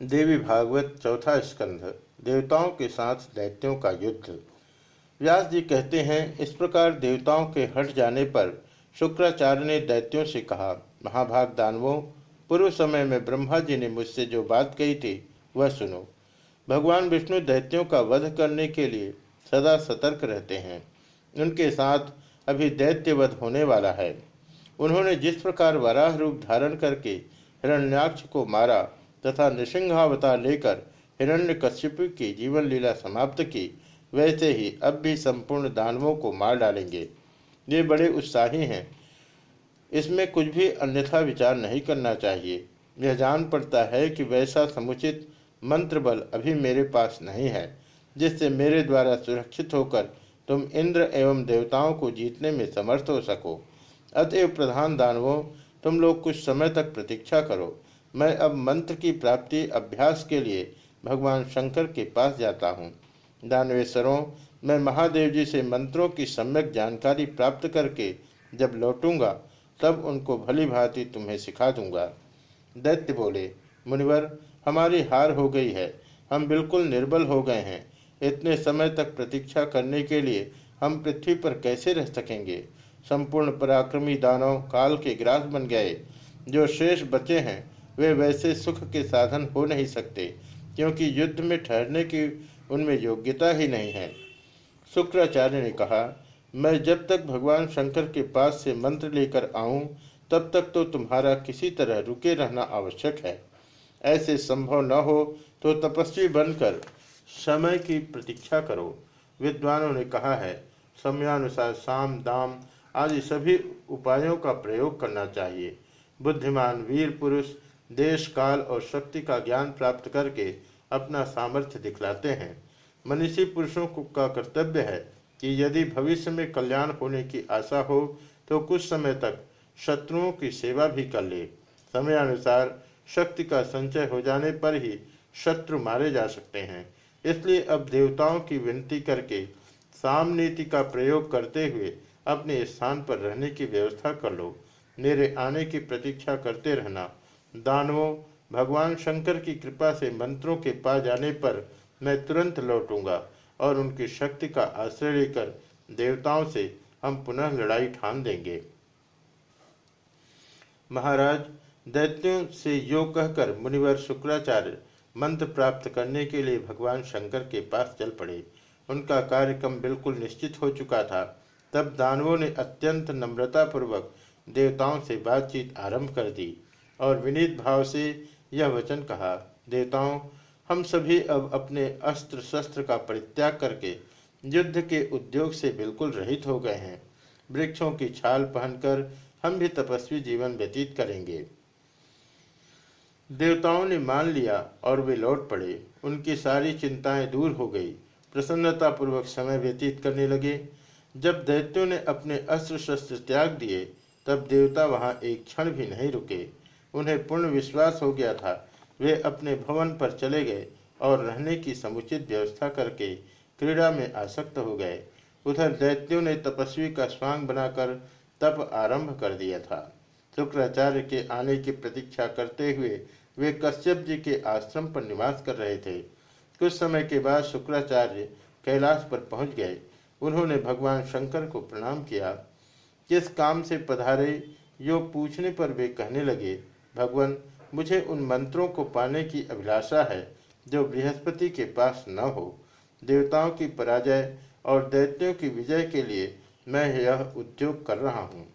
देवी भागवत चौथा स्कंध, देवताओं के साथ दैत्यों का युद्ध। व्यास जी कहते हैं, इस प्रकार देवताओं के हट जाने पर शुक्राचार्य ने दैत्यों से कहा महाभाग दानवों पूर्व समय में ब्रह्मा जी ने मुझसे जो बात कही थी, वह सुनो। भगवान विष्णु दैत्यों का वध करने के लिए सदा सतर्क रहते हैं। उनके साथ अभी दैत्य वध होने वाला है। उन्होंने जिस प्रकार वराह रूप धारण करके हिरण्याक्ष को मारा तथा नृसिंहावतार लेकर हिरण्य कश्यप की जीवन लीला समाप्त की, वैसे ही अब भी संपूर्ण दानवों को मार डालेंगे। ये बड़े उत्साही हैं। इसमें कुछ भी अन्यथा विचार नहीं करना चाहिए। यह जान पड़ता है कि वैसा समुचित मंत्र बल अभी मेरे पास नहीं है, जिससे मेरे द्वारा सुरक्षित होकर तुम इंद्र एवं देवताओं को जीतने में समर्थ हो सको। अतएव प्रधान दानवों, तुम लोग कुछ समय तक प्रतीक्षा करो। मैं अब मंत्र की प्राप्ति अभ्यास के लिए भगवान शंकर के पास जाता हूँ। दानवेश्वरों, मैं महादेव जी से मंत्रों की सम्यक जानकारी प्राप्त करके जब लौटूँगा, तब उनको भली भांति तुम्हें सिखा दूँगा। दैत्य बोले, मुनिवर, हमारी हार हो गई है। हम बिल्कुल निर्बल हो गए हैं। इतने समय तक प्रतीक्षा करने के लिए हम पृथ्वी पर कैसे रह सकेंगे? संपूर्ण पराक्रमी दानव काल के ग्रास बन गए। जो शेष बचे हैं वे वैसे सुख के साधन हो नहीं सकते, क्योंकि युद्ध में ठहरने की उनमें योग्यता ही नहीं है। शुक्राचार्य ने कहा, मैं जब तक भगवान शंकर के पास से मंत्र लेकर आऊँ, तब तक तो तुम्हारा किसी तरह रुके रहना आवश्यक है। ऐसे संभव न हो तो तपस्वी बनकर समय की प्रतीक्षा करो। विद्वानों ने कहा है, समयानुसार साम, दाम आदि सभी उपायों का प्रयोग करना चाहिए। बुद्धिमान वीर पुरुष देश, काल और शक्ति का ज्ञान प्राप्त करके अपना सामर्थ्य दिखलाते हैं। मनीषी पुरुषों का कर्तव्य है कि यदि भविष्य में कल्याण होने की आशा हो तो कुछ समय तक शत्रुओं की सेवा भी कर ले। समयानुसार शक्ति का संचय हो जाने पर ही शत्रु मारे जा सकते हैं। इसलिए अब देवताओं की विनती करके साम नीति का प्रयोग करते हुए अपने स्थान पर रहने की व्यवस्था कर लो। मेरे आने की प्रतीक्षा करते रहना। दानवों, भगवान शंकर की कृपा से मंत्रों के पास जाने पर मैं तुरंत लौटूँगा और उनकी शक्ति का आश्रय लेकर देवताओं से हम पुनः लड़ाई ठान देंगे। महाराज, दैत्यों से यो कहकर मुनिवर शुक्राचार्य मंत्र प्राप्त करने के लिए भगवान शंकर के पास चल पड़े। उनका कार्यक्रम बिल्कुल निश्चित हो चुका था। तब दानवों ने अत्यंत नम्रतापूर्वक देवताओं से बातचीत आरंभ कर दी। और विनीत भाव से यह वचन कहा, देवताओं, हम सभी अब अपने अस्त्र शस्त्र का परित्याग करके युद्ध के उद्योग से बिल्कुल रहित हो गए हैं। वृक्षों की छाल पहनकर हम भी तपस्वी जीवन व्यतीत करेंगे। देवताओं ने मान लिया और वे लौट पड़े। उनकी सारी चिंताएँ दूर हो गई। प्रसन्नता पूर्वक समय व्यतीत करने लगे। जब दैत्यों ने अपने अस्त्र शस्त्र त्याग दिए, तब देवता वहाँ एक क्षण भी नहीं रुके। उन्हें पूर्ण विश्वास हो गया था। वे अपने भवन पर चले गए और रहने की समुचित व्यवस्था करके क्रीड़ा में आसक्त हो गए। उधर दैत्यों ने तपस्वी का स्वांग बनाकर तप आरंभ कर दिया था। शुक्राचार्य के आने की प्रतीक्षा करते हुए वे कश्यप जी के आश्रम पर निवास कर रहे थे। कुछ समय के बाद शुक्राचार्य कैलाश पर पहुँच गए। उन्होंने भगवान शंकर को प्रणाम किया। किस काम से पधारे, यो पूछने पर वे कहने लगे भगवान, मुझे उन मंत्रों को पाने की अभिलाषा है जो बृहस्पति के पास न हो। देवताओं की पराजय और दैत्यों की विजय के लिए मैं यह उद्योग कर रहा हूँ।